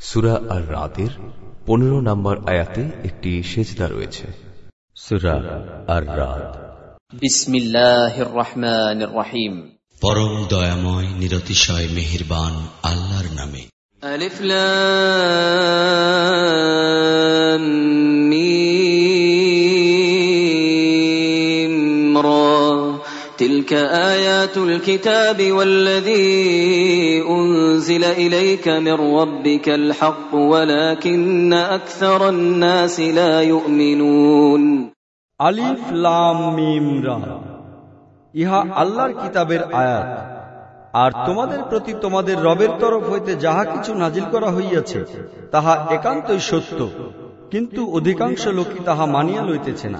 সুরা আর রাতের পনেরো নম্বর আয়াতে একটি সেজদা রয়েছে। সুরা আর রাত বিসমিল্লাহির রহমানির রহিম পরম দয়াময় নিরতিশয় মেহেরবান আল্লাহর নামে। আলিফ লাম تلك آيات الكتاب والذي أنزل إليك من ربك الحق ولكن أكثر الناس لا يؤمنون আলিফ লাম মিম রা ইহা আল্লাহর কিতাবের আয়াত আর তোমাদের প্রতি তোমাদের রবের তরফ হইতে যাহা কিছু নাজিল করা হইয়াছে তাহা একান্তই সত্য কিন্তু অধিকাংশ লোকই তাহা মানিয়া লইতেছে না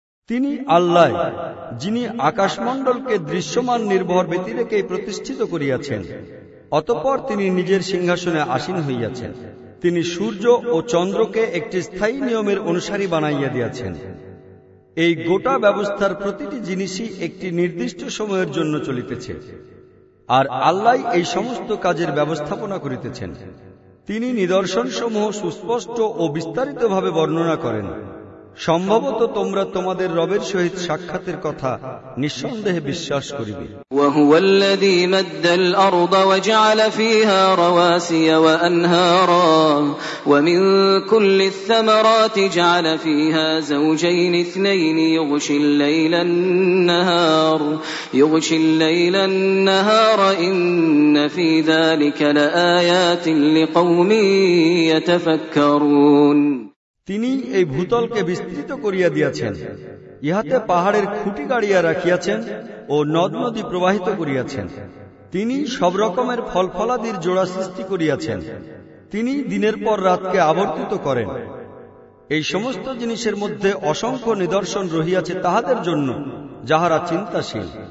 তিনি আল্লাহ, যিনি আকাশমণ্ডলকে দৃশ্যমান নির্ভর ব্যতিরেকে প্রতিষ্ঠিত করিয়াছেন। অতপর তিনি নিজের সিংহাসনে আসীন হইয়াছেন। তিনি সূর্য ও চন্দ্রকে একটি স্থায়ী নিয়মের অনুসারী বানাইয়া দিয়াছেন। এই গোটা ব্যবস্থার প্রতিটি জিনিসই একটি নির্দিষ্ট সময়ের জন্য চলিতেছে। আর আল্লাহ এই সমস্ত কাজের ব্যবস্থাপনা করিতেছেন। তিনি নিদর্শনসমূহ সুস্পষ্ট ও বিস্তারিতভাবে বর্ণনা করেন। সম্ভবত তোমরা তোমাদের রবের সহিত সাক্ষাতের কথা নিঃসন্দেহে বিশ্বাস করিবে وهو الذي مد الأرض وجعل فيها رواسي وأنهارا ومن كل الثمرات جعل فيها زوجين اثنين يغشي الليل النهار يغشي الليل النهار إن في ذلك لآيات لقوم يتفكرون তিনি এই ভূতলকে বিস্তৃত করিয়া দিয়াছেন। ইহাতে পাহাড়ের খুঁটি গাড়িয়া রাখিয়াছেন ও নদ নদী প্রবাহিত করিয়াছেন। তিনি সব রকমের ফল ফলাদির জোড়া সৃষ্টি করিয়াছেন। তিনি দিনের পর রাতকে আবর্তিত করেন। এই সমস্ত জিনিসের মধ্যে অসংখ্য নিদর্শন রহিয়াছে তাহাদের জন্য, যাহারা চিন্তাশীল।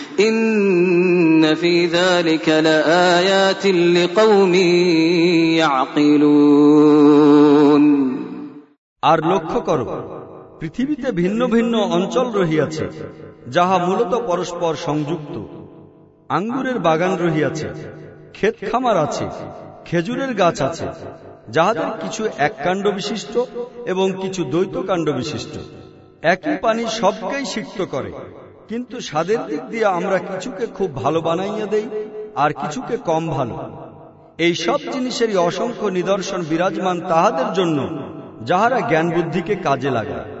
إن في ذلك لآيات لقوم يعقلون আর লক্ষ্য করো পৃথিবীতে ভিন্ন ভিন্ন অঞ্চল রহিয়াছে যাহা মূলত পরস্পর সংযুক্ত আঙ্গুরের বাগান রহিয়াছে ক্ষেত খামার আছে খেজুরের গাছ আছে যাহাদের কিছু এক কাণ্ড বিশিষ্ট এবং কিছু দ্বৈত কাণ্ড বিশিষ্ট একই পানি সবকেই সিক্ত করে কিন্তু স্বাদের দিক দিয়ে আমরা কিছুকে খুব ভালো বানাইয়া দেই আর কিছুকে কম ভালো। এই সব জিনিসেরই অসংখ্য নিদর্শন বিরাজমান তাহাদের জন্য, যাহারা জ্ঞান বুদ্ধিকে কাজে লাগায়।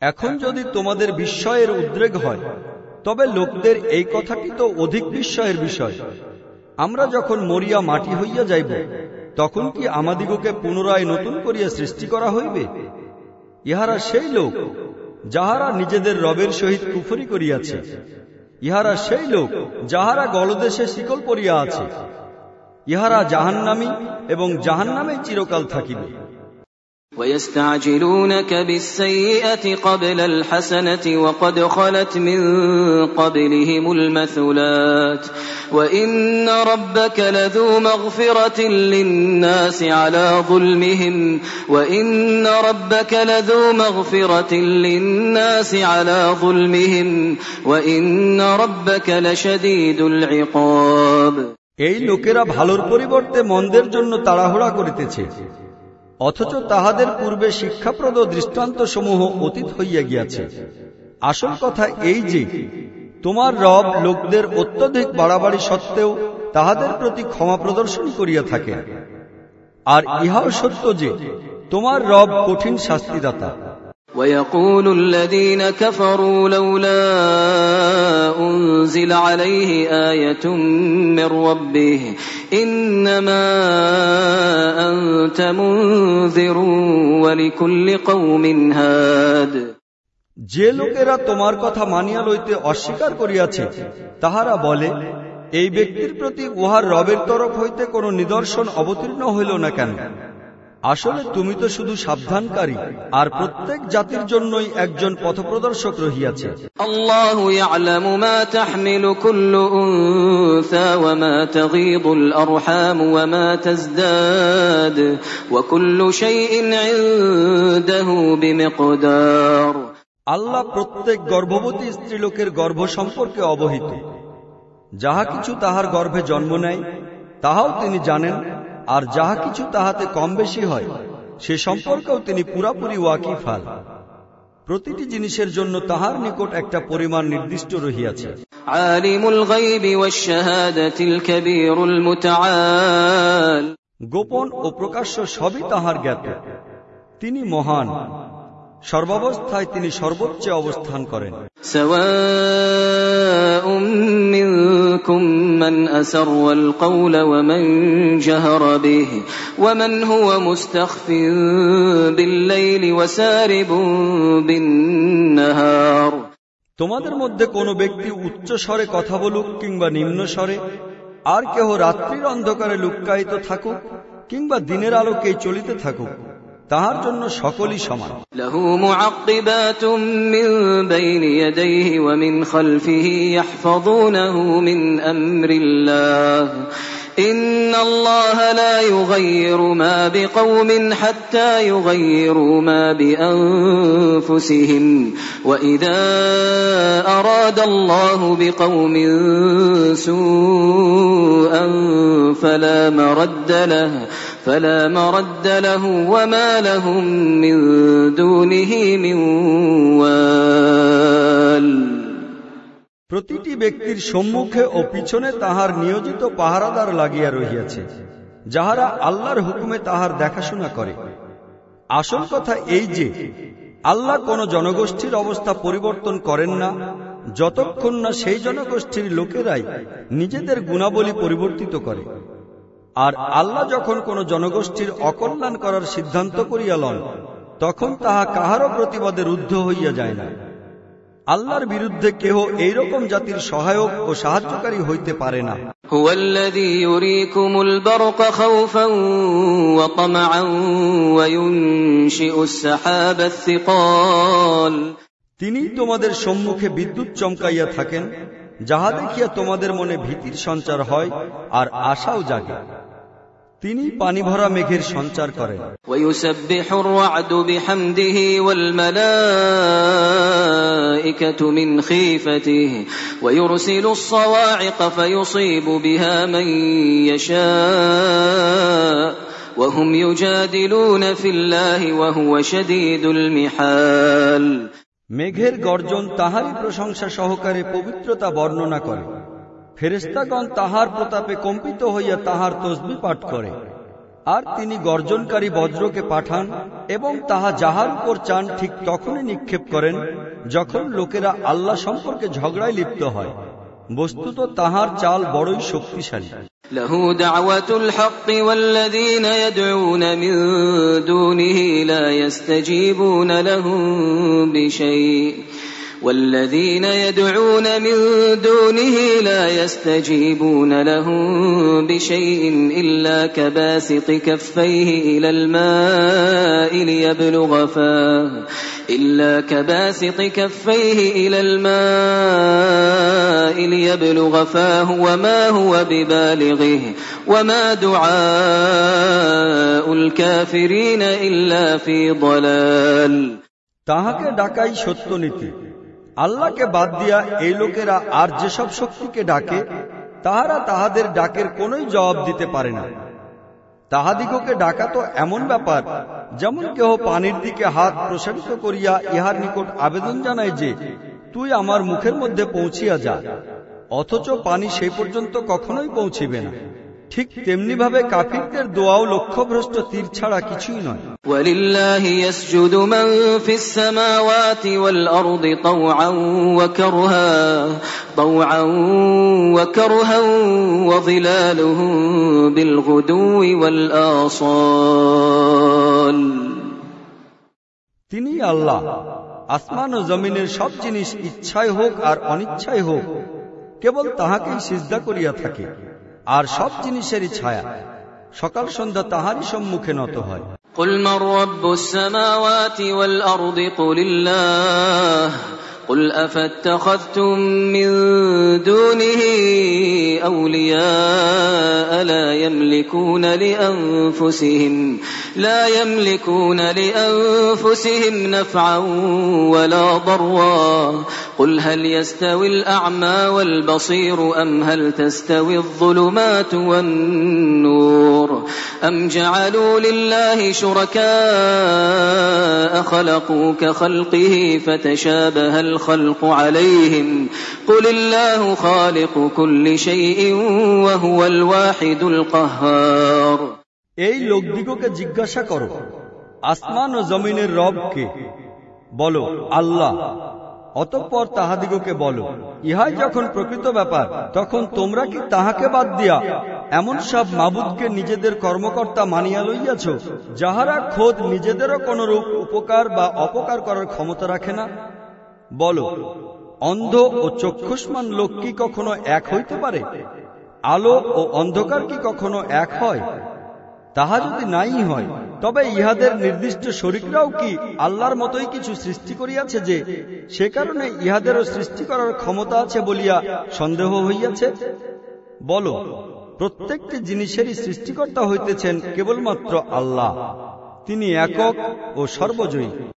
এখন যদি তোমাদের বিস্ময়ের উদ্রেক হয়, তবে লোকদের এই কথাটি তো অধিক বিস্ময়ের বিষয়? আমরা যখন মরিয়া মাটি হইয়া যাইব, তখন কি আমাদিগকে পুনরায় নতুন করিয়া সৃষ্টি করা হইবে? ইহারা সেই লোক যাহারা নিজেদের রবের সহিত কুফরি করিয়াছে। ইহারা সেই লোক যাহারা গলদেশে শিকল পরিয়া আছে। ইহারা জাহান্নামী এবং জাহান্নামে চিরকাল থাকিবে। ويستعجلونك بالسيئة قبل الحسنة وقد خلت من قبلهم المثلات وإن ربك لذو مغفرة للناس على ظلمهم وإن ربك لذو مغفرة للناس على ظلمهم وإن ربك لشديد العقاب এই লোকেরা ভালোর পরিবর্তে মন্দের জন্য তাড়াহুড়া করিতেছে অথচ তাহাদের পূর্বে শিক্ষাপ্রদ দৃষ্টান্ত সমূহ অতীত হইয়া গিয়াছে। আসল কথা এই যে, তোমার রব লোকদের অত্যধিক বাড়াবাড়ি সত্ত্বেও তাহাদের প্রতি ক্ষমা প্রদর্শন করিয়া থাকে আর ইহাও সত্য যে, তোমার রব কঠিন শাস্তিদাতা। ويقول الذين كفروا لولا أنزل عليه آية من ربه إنما أنت منذر ولكل قوم هاد যে লোকেরা তোমার কথা মানিয়া লইতে অস্বীকার করিয়াছে তাহারা বলে এই ব্যক্তির প্রতি উহার রবের তরফ হইতে কোনো নিদর্শন অবতীর্ণ হইল না কেন আসলে তুমি তো শুধু সাবধানকারী আর প্রত্যেক জাতির জন্যই একজন পথপ্রদর্শক রহিয়াছে। আল্লাহ প্রত্যেক গর্ভবতী স্ত্রীলোকের গর্ভ সম্পর্কে অবহিত। যাহা কিছু তাহার গর্ভে জন্ম নেয় তাহাও তিনি জানেন। আর যাহা কিছু তাহাতে কম বেশি হয় সে সম্পর্কেও তিনি পুরাপুরি ওয়াকিফাল প্রতিটি জিনিসের জন্য তাহার নিকট একটা পরিমাণ নির্দিষ্ট রহিয়াছে। গোপন ও প্রকাশ্য সবই তাহার জ্ঞাত। তিনি মহান। সর্বাবস্থায় তিনি সর্বোচ্চ অবস্থান করেন। منكم من أسر القول ومن جهر به ومن هو مستخف بالليل وسارب بالنهار তোমাদের মধ্যে কোনো ব্যক্তি উচ্চ স্বরে কথা বলুক কিংবা নিম্ন স্বরে আর কেহ রাত্রির অন্ধকারে লুক্কায়িত থাকুক কিংবা দিনের আলোকেই চলিতে থাকুক তাহার জন্য সকলই সমান له معقبات من بين يديه ومن خلفه يحفظونه من أمر الله إن الله لا يغير ما بقوم حتى يغيروا ما بأنفسهم وإذا أراد الله بقوم سوءا فلا مرد له فلا مرد له وما لهم من دونه من وال প্রতিটি ব্যক্তির সম্মুখে ও পিছনে তাহার নিয়োজিত পাহারাদার লাগিয়া রহিয়াছে যাহারা আল্লাহর হুকুমে তাহার দেখাশোনা করে আসল কথা এই যে আল্লাহ কোন জনগোষ্ঠীর অবস্থা পরিবর্তন করেন না যতক্ষণ না সেই জনগোষ্ঠীর লোকেরাই নিজেদের গুণাবলী পরিবর্তিত করে আর আল্লাহ যখন কোন জনগোষ্ঠীর অকল্যাণ করার সিদ্ধান্ত করিয়া লন তখন তাহা কাহারও প্রতিবাদে রুদ্ধ হইয়া যায় না। আল্লাহর বিরুদ্ধে কেহ এইরকম জাতির সহায়ক ও সাহায্যকারী হইতে পারে না। তিনি তোমাদের সম্মুখে বিদ্যুৎ চমকাইয়া থাকেন যাহা দেখিয়া তোমাদের মনে ভীতির সঞ্চার হয় আর আশাও জাগে। তিনি পানি ভরা মেঘের সঞ্চার করেন ويسبح الرعد بحمده والملائكة من خيفته ويرسل الصواعق فيصيب بها من يشاء وهم يجادلون في الله وهو شديد المحال মেঘের গর্জন তাহারই প্রশংসা সহকারে পবিত্রতা বর্ণনা করে ফেরেস্তাগণ তাহার প্রতাপে কম্পিত হইয়া তাহার তসবি পাঠ করে আর তিনি গর্জনকারী বজ্রকে পাঠান এবং তাহা যাহার উপর চান ঠিক তখনই নিক্ষেপ করেন যখন লোকেরা আল্লাহ সম্পর্কে ঝগড়ায় লিপ্ত হয় বস্তুত তাহার চাল বড়ই শক্তিশালী له دعوة الحق والذين يدعون من دونه لا يستجيبون لهم بشيء والذين يدعون من دونه لا يستجيبون لهم بشيء إلا كباسط كفيه إلى الماء ليبلغ فاه إلا كباسط كفيه إلى الماء ليبلغ فاه وما هو ببالغه وما دعاء الكافرين إلا في ضلال তাহাকে ডাকাই সত্য নীতি আল্লাহকে বাদ দিয়া এই লোকেরা আর যেসব শক্তিকে ডাকে, তাহারা তাহাদের ডাকের কোনোই জবাব দিতে পারে না। তাহাদিগকে ডাকা তো এমন ব্যাপার, যেমন কেহ পানির দিকে হাত প্রসারিত করিয়া ইহার নিকট আবেদন জানায় যে, তুই আমার মুখের মধ্যে পৌঁছিয়া যা, অথচ পানি সেই পর্যন্ত কখনোই পৌঁছিবে না। ঠিক তেমনিভাবে কাফিরদের দোয়াও লক্ষ্যভ্রষ্ট তীর ছাড়া কিছুই নয়। তিনি আল্লাহ। আসমান ও জমিনের সব জিনিস ইচ্ছায় হোক আর অনিচ্ছায় হোক কেবল তাহাকেই সিজা করিয়া থাকে। আর সব জিনিসেরই ছায়া সকাল সন্ধ্যা তাহারই সম্মুখে নত হয় قل من رب السماوات والأرض قل الله قل أفاتخذتم من دونه أولياء لا يملكون لأنفسهم لا يملكون لأنفسهم نفعا ولا ضرا قل هل يستوي الأعمى والبصير أم هل تستوي الظلمات والنور أم جعلوا لله شركاء خلقوا كخلقه فتشابه الخلق عليهم قل الله خالق كل شيء وهو الواحد القهار এই লোকদিগকে জিজ্ঞাসা করো আসমান ও জমিনের রবকে বলো আল্লাহ অতঃপর তাহাদিগকে বলো, ইহাই যখন প্রকৃত ব্যাপার, তখন তোমরা কি তাহাকে বাদ দিয়া এমন সব মাবুদকে নিজেদের কর্মকর্তা মানিয়া লইয়াছ, যাহারা খোদ নিজেদেরও কোনরূপ উপকার বা অপকার করার ক্ষমতা রাখে না? বলো, অন্ধ ও চক্ষুষ্মান লোক কি কখনো এক হইতে পারে? আলো ও অন্ধকার কি কখনো এক হয়? তাহা যদি নাই হয় তবে ইহাদের নির্দিষ্ট শরিকরাও কি আল্লাহর মতোই কিছু সৃষ্টি করিয়াছে যে সে কারণে ইহাদেরও সৃষ্টি করার ক্ষমতা আছে বলিয়া সন্দেহ হইয়াছে? বল, প্রত্যেকটি জিনিসেরই সৃষ্টিকর্তা হইতেছেন কেবলমাত্র আল্লাহ। তিনি একক ও সর্বজয়ী।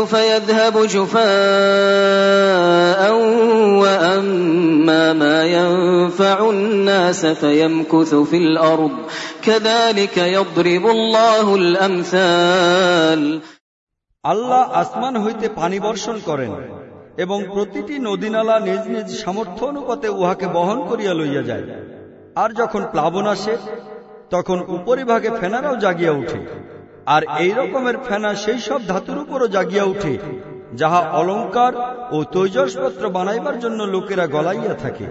فيذهب جفاء وأما ما ينفع الناس فيمكث في الأرض كذلك يضرب الله الأمثال আল্লাহ আসমান হইতে পানি বর্ষণ করেন এবং প্রতিটি নদীনালা নিজ নিজ সামর্থ্য অনুপাতে উহাকে বহন করিয়া লইয়া যায় আর যখন প্লাবন আসে তখন উপরিভাগে ফেনারাও জাগিয়া উঠে আর এই রকমের ফেনা সেই সব ধাতুর উপরও জাগিয়া উঠে যাহা অলঙ্কার ও তৈজসপত্র বানাইবার জন্য লোকেরা গলাইয়া থাকে।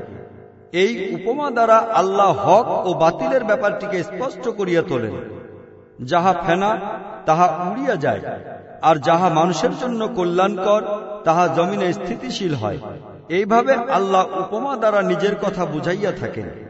এই উপমা দ্বারা আল্লাহ হক ও বাতিলের ব্যাপারটিকে স্পষ্ট করিয়া তোলেন। যাহা ফেনা, তাহা উড়িয়া যায়, আর যাহা মানুষের জন্য কল্যাণকর, তাহা জমিনে স্থিতিশীল হয়। এইভাবে আল্লাহ উপমা দ্বারা নিজের কথা বুঝাইয়া থাকেন।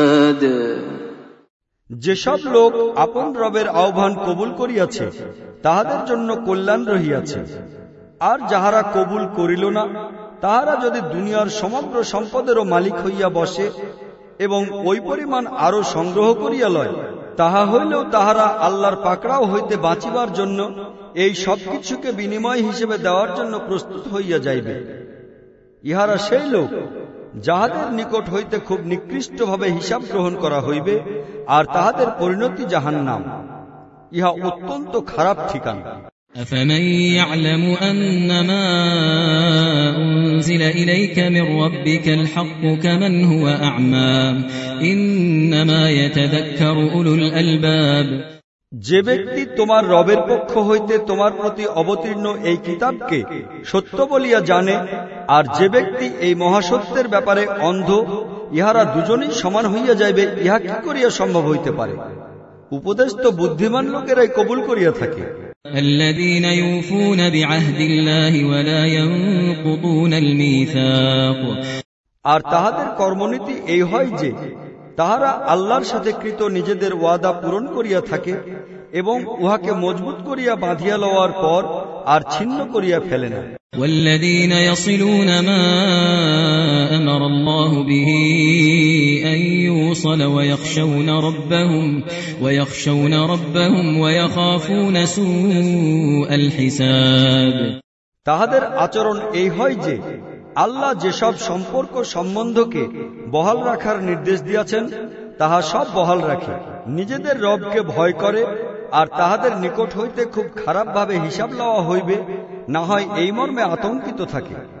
যেসব লোক আপন রবের আহ্বান কবুল করিয়াছে, তাহাদের জন্য কল্যাণ রহিয়াছে। আর যাহারা কবুল করিল না, তাহারা যদি দুনিয়ার সমগ্র সম্পদেরও মালিক হইয়া বসে এবং ওই পরিমাণ আরও সংগ্রহ করিয়া লয়, তাহা হইলেও তাহারা আল্লাহর পাকড়াও হইতে বাঁচিবার জন্য এই সবকিছুকে বিনিময় হিসেবে দেওয়ার জন্য প্রস্তুত হইয়া যাইবে। ইহারা সেই লোক যাহাদের নিকট হইতে খুব নিকৃষ্টভাবে হিসাব গ্রহণ করা হইবে আর তাহাদের পরিণতি জাহান নাম ইহা অত্যন্ত খারাপ ঠিকানা أفمن يعلم أنما أنزل إليك من ربك الحق كمن هو أعمى إنما يتذكر أولو الألباب যে ব্যক্তি তোমার রবের পক্ষ হইতে তোমার প্রতি অবতীর্ণ এই কিতাবকে সত্য বলিয়া জানে আর যে ব্যক্তি এই মহাসত্যের ব্যাপারে অন্ধ ইহারা দুজনেই সমান হইয়া যাইবে ইহা কি করিয়া সম্ভব হইতে পারে উপদেশ তো বুদ্ধিমান লোকেরাই কবুল করিয়া থাকে الذين يوفون بعهد الله ولا ينقضون الميثاق আর তাহাদের কর্মনীতি এই হয় যে তাহারা আল্লাহর সাথে কৃত নিজেদের ওয়াদা পূরণ করিয়া থাকে এবং উহাকে মজবুত করিয়া বাঁধিয়া লওয়ার পর আর ছিন্ন করিয়া ফেলে না والذين يصلون ما أمر الله به أن يوصل ويخشون ربهم ويخشون ربهم ويخافون سوء الحساب তাহাদের আচরণ এই হয় যে আল্লাহ যেসব সম্পর্ক সম্বন্ধকে বহাল রাখার নির্দেশ দিয়াছেন, তাহা সব বহাল রাখে। নিজেদের রবকে ভয় করে, আর তাহাদের নিকট হইতে খুব খারাপভাবে হিসাব লওয়া হইবে না হয় এই মর্মে আতঙ্কিত থাকে।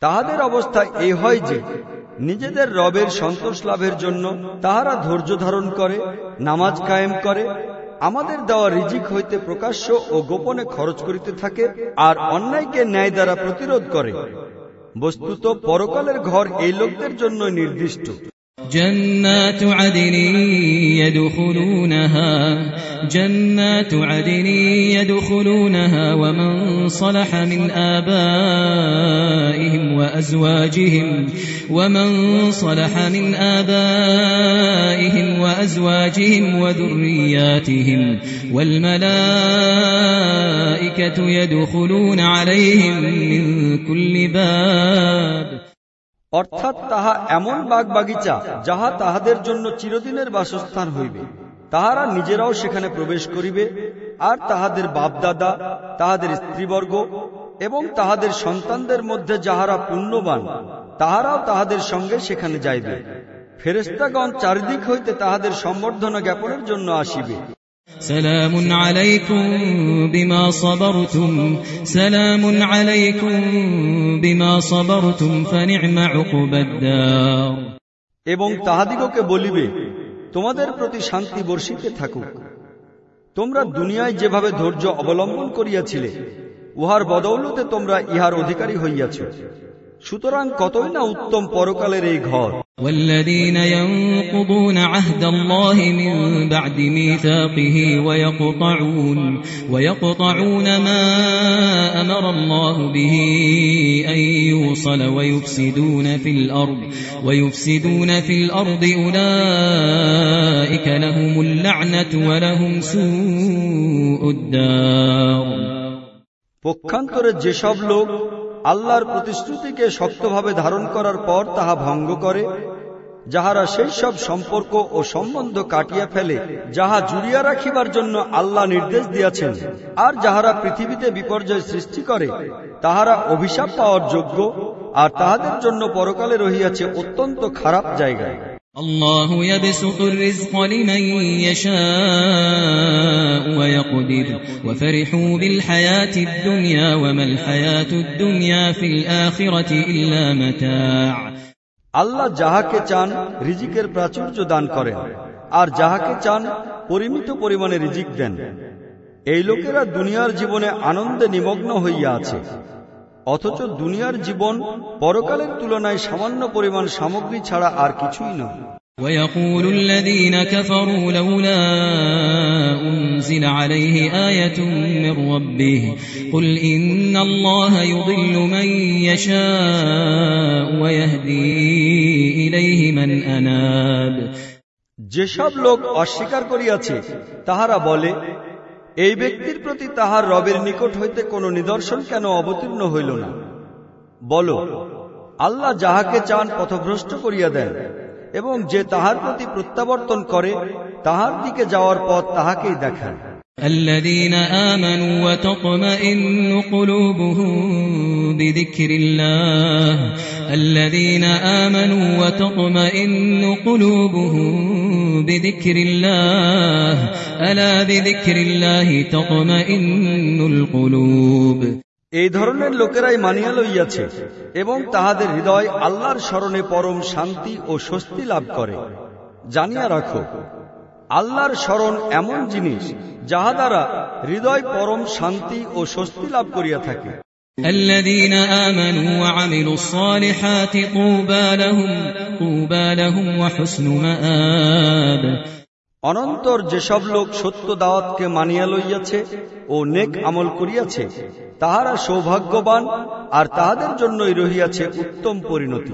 তাহাদের অবস্থা এ হয় যে, নিজেদের রবের সন্তোষ লাভের জন্য তাহারা ধৈর্য ধারণ করে, নামাজ কায়েম করে, আমাদের দেওয়া রিজিক হইতে প্রকাশ্য ও গোপনে খরচ করিতে থাকে আর অন্যায়কে ন্যায় দ্বারা প্রতিরোধ করে। বস্তুত পরকালের ঘর এই লোকদের জন্য নির্দিষ্ট। جنات عدن يدخلونها جنات عدن يدخلونها ومن صلح من آبائهم وأزواجهم ومن صلح من آبائهم وأزواجهم وذرياتهم والملائكة يدخلون عليهم من كل باب. অর্থাৎ তাহা এমন বাগ বাগিচা যাহা তাহাদের জন্য চিরদিনের বাসস্থান হইবে। তাহারা নিজেরাও সেখানে প্রবেশ করিবে, আর তাহাদের বাপদাদা, তাহাদের স্ত্রীবর্গ এবং তাহাদের সন্তানদের মধ্যে যাহারা পুণ্যবান, তাহারাও তাহাদের সঙ্গে সেখানে যাইবে। ফেরেস্তাগণ চারিদিক হইতে তাহাদের সম্বর্ধনা জ্ঞাপনের জন্য আসিবে। سلام عليكم بما صبرتم سلام عليكم بما صبرتم فنعم عقبى الدار এবং তাহাদিগকে বলিবে তোমাদের প্রতি শান্তি বর্ষিতে থাকুক তোমরা দুনিয়ায় যেভাবে ধৈর্য অবলম্বন করিয়াছিলে উহার বদৌলতে তোমরা ইহার অধিকারী হইয়াছ সুতরাং কতই না উত্তম পরকালের এই ঘর والذين ينقضون عهد الله من بعد ميثاقه ويقطعون ويقطعون ما أمر الله به أن يوصل ويفسدون في الأرض ويفسدون في الأرض أولئك لهم اللعنة ولهم سوء الدار পক্ষান্তরে যেসব লোক আল্লাহর প্রতিশ্রুতিকে শক্তভাবে ধারণ করার পর তাহা ভঙ্গ করে, যাহারা সেই সব সম্পর্ক ও সম্বন্ধ কাটিয়া ফেলে, যাহা জুড়িয়া রাখিবার জন্য আল্লাহ নির্দেশ দিয়াছেন, আর যাহারা পৃথিবীতে বিপর্যয় সৃষ্টি করে, তাহারা অভিশাপ পাওয়ার যোগ্য, আর তাহাদের জন্য পরকালে রহিয়াছে অত্যন্ত খারাপ জায়গায়। الله يبسط الرزق لمن يشاء ويقدر وفرحوا بالحياة الدنيا وما الحياة الدنيا في الآخرة إلا متاع আল্লাহ যাহাকে চান রিজিকের প্রাচুর্য দান করেন আর যাহাকে চান পরিমিত পরিমাণে রিজিক দেন এই লোকেরা দুনিয়ার জীবনে আনন্দে নিমগ্ন হইয়া আছে অথচ দুনিয়ার জীবন পরকালের তুলনায় সামান্য পরিমাণ সামগ্রী ছাড়া আর কিছুই নয় ويقول الذين كفروا لولا أنزل عليه آية من ربه قل إن الله يضل من يشاء ويهدي إليه من أناب যেসব লোক অস্বীকার করিয়াছে তাহারা বলে এই ব্যক্তির প্রতি তাহার রবের নিকট হইতে কোনো নিদর্শন কেন অবতীর্ণ হইল না বলো আল্লাহ যাহাকে চান পথভ্রষ্ট করিয়া দেন এবং যে তাহার প্রতি প্রত্যাবর্তন করে তাহার দিকে যাওয়ার পথ তাহাকেই দেখান الذين آمنوا وتطمئن قلوبهم بذكر الله الذين آمنوا وتطمئن قلوبهم بذكر الله ألا بذكر الله تطمئن القلوب এই ধরনের লোকেরাই মানিয়া লইয়াছে এবং তাহাদের হৃদয় আল্লাহর স্মরণে পরম শান্তি ও স্বস্তি লাভ করে জানিয়া রাখো আল্লাহর স্মরণ এমন জিনিস যাহা দ্বারা হৃদয় পরম শান্তি ও স্বস্তি লাভ করিয়া থাকে الذين آمنوا وعملوا الصالحات طوبى لهم طوبى لهم وحسن مآب অনন্তর যেসব লোক সত্য দাওয়াতকে মানিয়া লইয়াছে ও নেক আমল করিয়াছে তাহারা সৌভাগ্যবান আর তাহাদের জন্যই রহিয়াছে উত্তম পরিণতি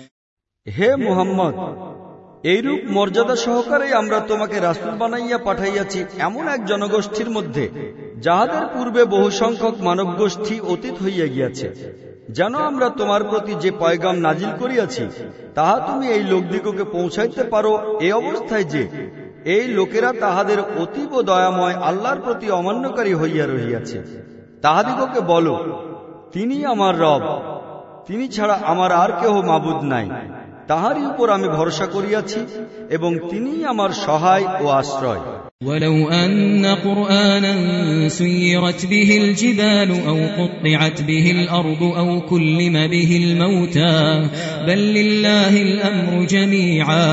হে মোহাম্মদ, এইরূপ মর্যাদা সহকারে আমরা তোমাকে রাসূল বানাইয়া পাঠাইয়াছি এমন এক জনগোষ্ঠীর মধ্যে, যাহাদের পূর্বে বহু সংখ্যক মানব গোষ্ঠী অতীত হইয়া গিয়াছে। যেন আমরা তোমার প্রতি যে পয়গাম নাজিল করিয়াছি, তাহা তুমি এই লোকদিগকে পৌঁছাইতে পারো এ অবস্থায় যে, এই লোকেরা তাহাদের অতীব দয়াময় আল্লাহর প্রতি অমান্যকারী হইয়া রহিয়াছে। তাহাদিগকে বলো, তিনি আমার রব, তিনি ছাড়া আমার আর কেহ মাবুদ নাই। তাহারই উপর আমি ভরসা করিয়াছি এবং তিনিই আমার সহায় ও আশ্রয় ولو أن قرآنا سيرت به الجبال أو قطعت به الأرض أو كلم به الموتى بل لله الأمر جميعا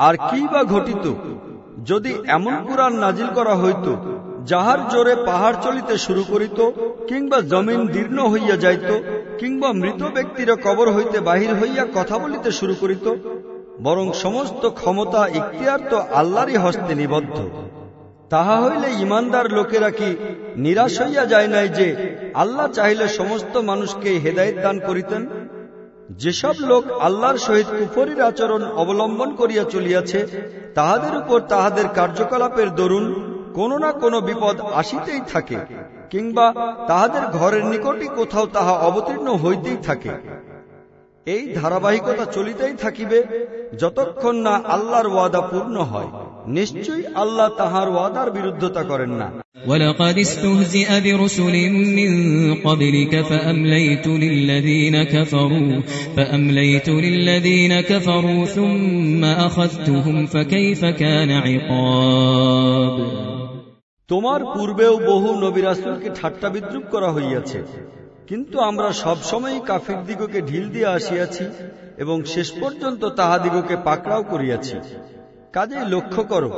আর কি বা ঘটিত? যদি এমন কুরআন নাজিল করা হইত, যাহার জোরে পাহাড় চলিতে শুরু করিত, কিংবা জমিন দীর্ণ হইয়া যাইত, কিংবা মৃত ব্যক্তিরা কবর হইতে বাহির হইয়া কথা বলিতে শুরু করিত, বরং সমস্ত ক্ষমতা ইখতিয়ার তো আল্লাহরই হস্তে নিবদ্ধ। তাহা হইলে ইমানদার লোকেরা কি নিরাশ হইয়া যায় নাই যে আল্লাহ চাহিলে সমস্ত মানুষকে হেদায়ত দান করিতেন? যেসব লোক আল্লাহর সহিত কুফরির আচরণ অবলম্বন করিয়া চলিয়াছে, তাহাদের উপর তাহাদের কার্যকলাপের দরুন কোনো না কোনো বিপদ আসিতেই থাকে, কিংবা তাহাদের ঘরের নিকটই কোথাও তাহা অবতীর্ণ হইতেই থাকে। এই ধারাবাহিকতা চলিতেই থাকিবে, যতক্ষণ না আল্লাহর ওয়াদা পূর্ণ হয়। নিশ্চয়ই আল্লাহ তাহার ওয়াদার বিরুদ্ধতা করেন না ولقد استهزئ برسل من قبلك فأمليت للذين كفروا فأمليت للذين كفروا ثم أخذتهم فكيف كان عقاب তোমার পূর্বেও বহু নবী রাসূলকে ঠাট্টা বিদ্রুপ করা হইয়াছে কিন্তু আমরা সবসময় কাফির দিগকে ঢিল দিয়ে আসিয়াছি এবং শেষ পর্যন্ত তাহাদিগকে পাকড়াও করিয়াছি কাজেই লক্ষ্য করো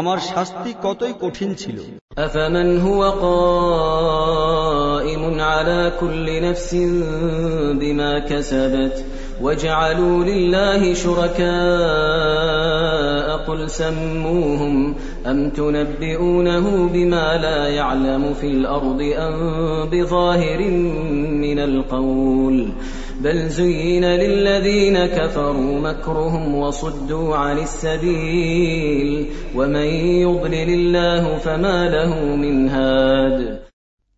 আমার শাস্তি কতই কঠিন ছিল أفمن هو قائم على كل نفس بما كسبت وجعلوا لله شركاء قل سموهم أم تنبئونه بما لا يعلم في الأرض أم بظاهر من القول بل زين للذين كفروا مكرهم وصدوا عن السبيل ومن يضلل الله فما له من هاد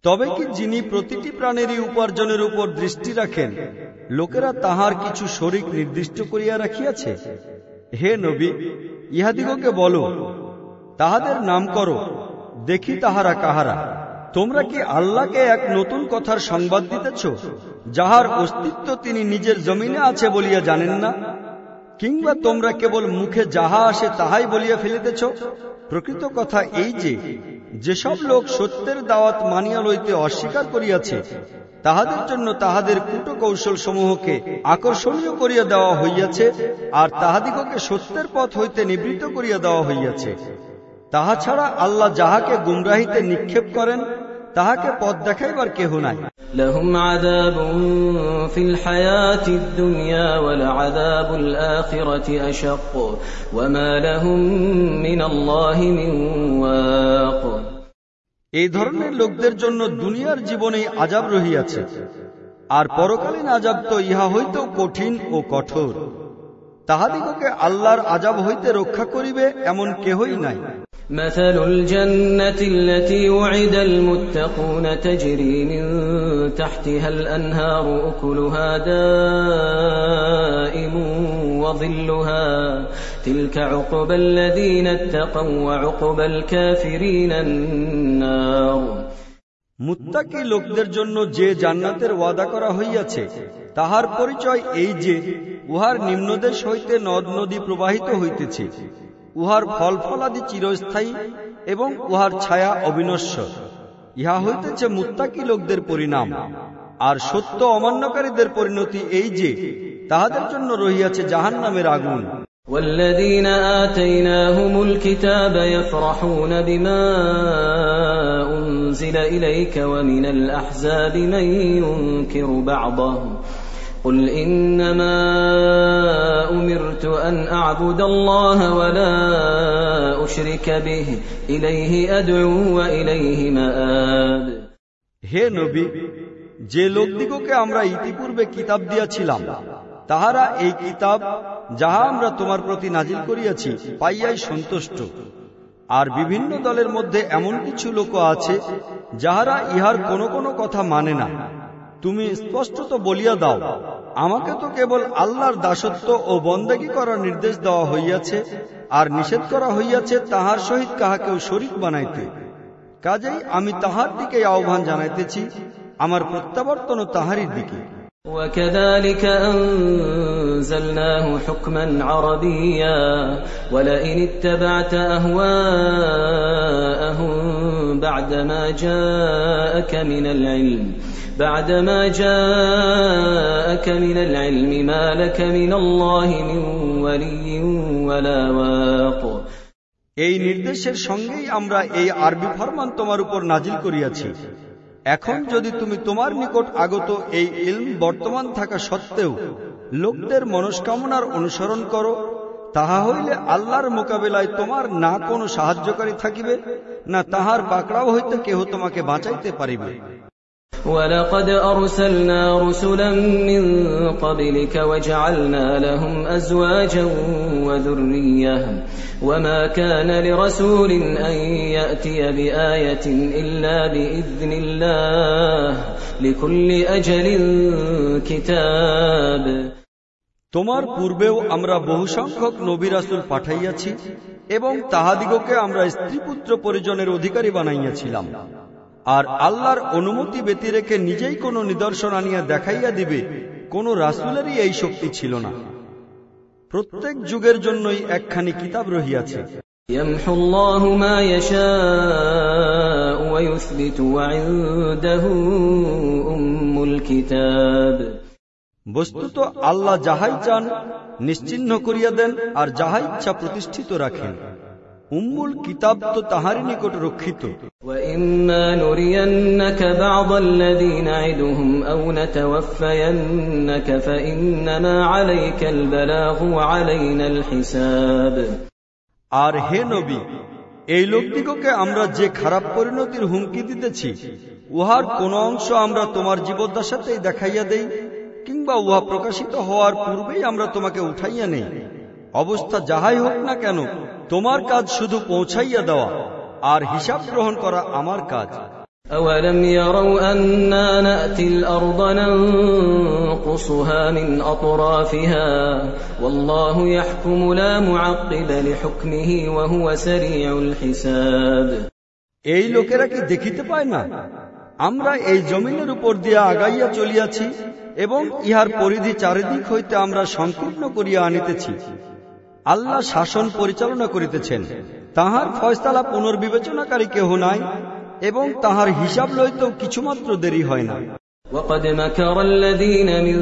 তবে কি যিনি প্রতিটি প্রাণেরই উপার্জনের উপর দৃষ্টি রাখেন লোকেরা তাহার কিছু শরিক নির্দিষ্ট করিয়া রাখিয়াছে হে নবী ইহাদিগকে বলো তাহাদের নাম করো দেখি তাহারা কাহারা তোমরা কি আল্লাহকে এক নতুন কথার সংবাদ দিতেছ, যাহার অস্তিত্ব তিনি নিজের জমিনে আছে বলিয়া জানেন না? কিংবা তোমরা কেবল মুখে যাহা আসে তাহাই বলিয়া ফেলিতেছ? প্রকৃত কথা এই যে, যেসব লোক সত্যের দাওয়াত মানিয়া লইতে অস্বীকার করিয়াছে, তাহাদের জন্য তাহাদের কূটকৌশল সমূহকে আকর্ষণীয় করিয়া দেওয়া হইয়াছে, আর তাহাদিগকে সত্যের পথ হইতে নিবৃত করিয়া দেওয়া হইয়াছে। তাহা ছাড়া আল্লাহ যাহাকে গুমরাহিতে নিক্ষেপ করেন তাহাকে পথ দেখাইবার কেহ নাই لهم عذاب في الحياة الدنيا ولعذاب الآخرة أشق وما لهم من الله من واق এই ধরনের লোকদের জন্য দুনিয়ার জীবনেই আজাব রহিয়াছে আর পরকালীন আজাব তো ইহা হইতেও কঠিন ও কঠোর তাহাদিগকে আল্লাহর আজাব হইতে রক্ষা করিবে এমন কেহই নাই مثل الجنة التي وعد المتقون تجري من تحتها الأنهار أكلها دائم وظلها تلك عقبى الذين اتقوا وعقبى الكافرين النار মুত্তাকি লোকদের জন্য যে জান্নাতের ওয়াদা করা হইয়াছে তাহার পরিচয় এই যে উহার নিম্নদেশ হইতে নদ নদী প্রবাহিত হইতেছে উহার ফল ফলাদি চিরস্থায়ী এবং উহার ছায়া অবিনশ্বর ইহা হইতেছে মুত্তাকি লোকদের পরিণাম আর সত্য অমান্যকারীদের পরিণতি এই যে তাহাদের জন্য রহিয়াছে জাহান নামের আগুন والذين آتيناهم الكتاب يفرحون بما أنزل إليك ومن الأحزاب من ينكر بعضه قل إنما أمرت أن أعبد الله ولا أشرك به إليه أدعو وإليه مآب হে নবী যে লোকদিগকে আমরা ইতিপূর্বে কিতাব দিয়াছিলাম তাহারা এই কিতাব যাহা আমরা তোমার প্রতি নাজিল করিয়াছি পাইয়াই সন্তুষ্ট আর বিভিন্ন দলের মধ্যে এমন কিছু লোক আছে যাহারা ইহার কোনো কোনো কথা মানে না তুমি স্পষ্টত বলিয়া দাও, আমাকে তো কেবল আল্লাহর দাসত্ব ও বন্দেগী করার নির্দেশ দেওয়া হইয়াছে, আর নিষেধ করা হইয়াছে তাহার সহিত কাহাকেও শরিক বানাইতে। কাজেই আমি তাহার দিকে আহ্বান জানাইতেছি, আমার প্রত্যাবর্তন তাহারই দিকে। وكذلك أنزلناه حكما عربيا ولئن اتبعت أهواءهم بعدما جاءك من العلم بعدما جاءك من العلم ما لك من الله من ولي ولا واق এই নির্দেশের সঙ্গেই আমরা এই আরবি ফরমান তোমার উপর নাজিল করিয়াছি এখন যদি তুমি তোমার নিকট আগত এই ইলম বর্তমান থাকা সত্ত্বেও লোকদের মনস্কামনার অনুসরণ করো, তাহা হইলে আল্লাহর মোকাবেলায় তোমার না কোনো সাহায্যকারী থাকিবে, না তাহার পাকড়াও হইতে কেহ তোমাকে বাঁচাইতে পারিবে। ولقد أرسلنا رسلا من قبلك وجعلنا لهم أزواجا وذرية وما كان لرسول أن يأتي بآية إلا بإذن الله لكل أجل كتاب তোমার পূর্বেও আমরা বহু সংখ্যক নবী রাসুল পাঠাইয়াছি এবং তাহাদিগকে আমরা স্ত্রীপুত্র পরিজনের অধিকারী বানাইয়াছিলাম আর আল্লাহর অনুমতি ব্যতী রেখে নিজেই কোনো নিদর্শন আনিয়া দেখাইয়া দিবে কোন রাসুলেরই এই শক্তি ছিল না। প্রত্যেক যুগের জন্যই একখানি কিতাব রহিয়াছে। বস্তুত আল্লাহ যাহাই চান নিশ্চিহ্ন করিয়া দেন আর যাহা ইচ্ছা প্রতিষ্ঠিত রাখেন। উম্মুল কিতাব তো তাহারই নিকট রক্ষিত। আর হে নবী এই লোকটিকে আমরা যে খারাপ পরিণতির হুমকি দিতেছি উহার কোন অংশ আমরা তোমার জীবদ্দশাতেই দেখাইয়া দেই কিংবা উহা প্রকাশিত হওয়ার পূর্বেই আমরা তোমাকে উঠাইয়া নেই। অবস্থা যাহাই হোক না কেন তোমার কাজ শুধু পৌঁছাইয়া দেওয়া আর হিসাব গ্রহণ করা আমার কাজ أولم يروا أنا نأتي الأرض ننقصها من أطرافها والله يحكم لا معقب لحكمه وهو سريع الحساب এই লোকেরা কি দেখিতে পায় না আমরা এই জমিনের উপর দিয়া আগাইয়া চলিয়াছি এবং ইহার পরিধি চারিদিক হইতে আমরা সংকীর্ণ করিয়া আনিতেছি আল্লাহ শাসন পরিচালনা করিতেছেন তাহার ফয়সালা পুনর্বিবেচনাকারী কেহ নাই এবং তাহার হিসাব লইতেও কিছুমাত্র দেরি হয় না وقد مكر الذين من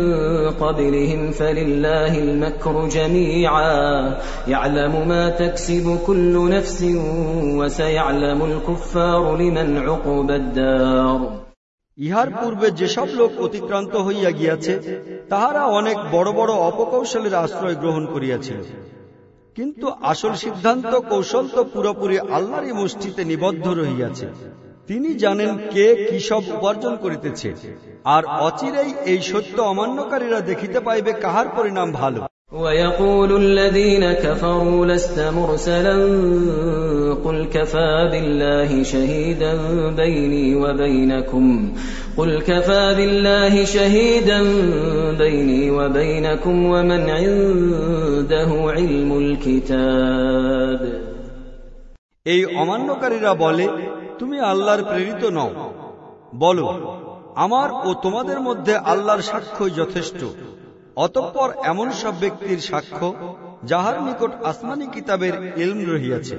قبلهم فلله المكر جميعا يعلم ما تكسب كل نفس وسيعلم الكفار لمن عقبى الدار ইহার পূর্বে যেসব লোক অতিক্রান্ত হইয়া গিয়াছে তাহারা অনেক বড় বড় অপকৌশলের আশ্রয় গ্রহণ করিয়াছিল কিন্তু আসল সিদ্ধান্ত কৌশল তো পুরোপুরি আল্লাহরই মুষ্টিতে নিবদ্ধ রহিয়াছে। তিনি জানেন কে কি সব উপার্জন করিতেছে। আর অচিরেই এই সত্য অমান্যকারীরা দেখিতে পাইবে কাহার পরিণাম ভালো। ويقول الذين كفروا لست مرسلا قل كفى بالله شهيدا بيني وبينكم قل كفى بالله شهيدا بيني وبينكم ومن عنده علم الكتاب এই অমান্যকারীরা বলে তুমি আল্লাহর প্রেরিত নও বলো আমার ও তোমাদের মধ্যে আল্লাহর সাক্ষ্যই যথেষ্ট অতঃপর এমন সব ব্যক্তির সাক্ষ্য যাহার নিকট আসমানি কিতাবের ইলম রহিয়াছে।